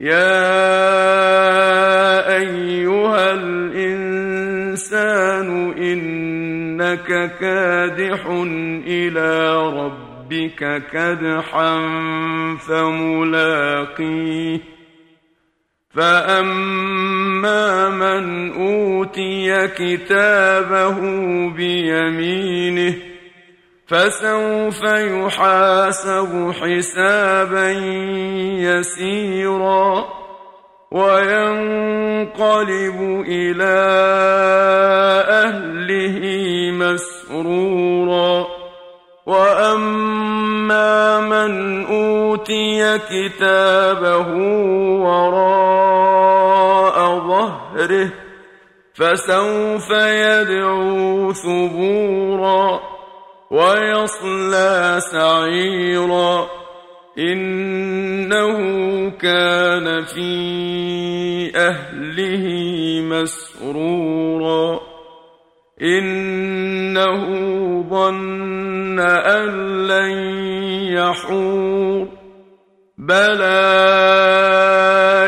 يا أيها الإنسان إنك كادح إلى ربك كدحا فملاقيه. فأما من أوتي كتابه بيمينه فسوف يحاسب حسابا يسيرا وينقلب إلى أهله مسرورا وأما من أوتي كتابه وراء ظهره فسوف يدعو ثبورا ويصلى سعيرا إنه كان في أهله مسرورا إنه ظن أن لن يحور بلى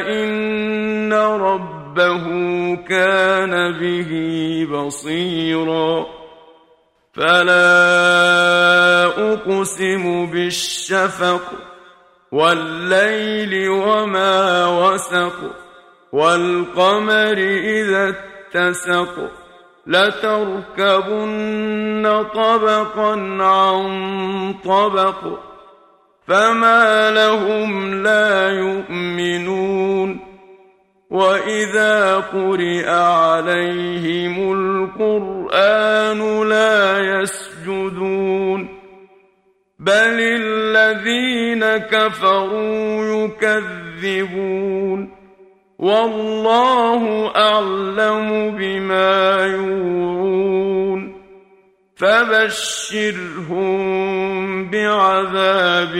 إن ربه كان به بصيرا فلا أقسم بالشفق والليل وما وسق والقمر إذا اتسق لتركبن طبقا عن طبق فما لهم لا يؤمنون واذا قرئ عليهم القران لا يسجدون بل الذين كفروا يكذبون والله اعلم بما يوعون فبشرهم بعذاب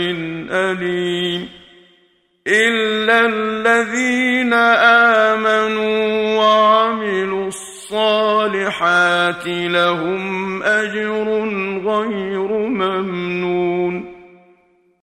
اليم الا الذين امنوا لهم أجر غير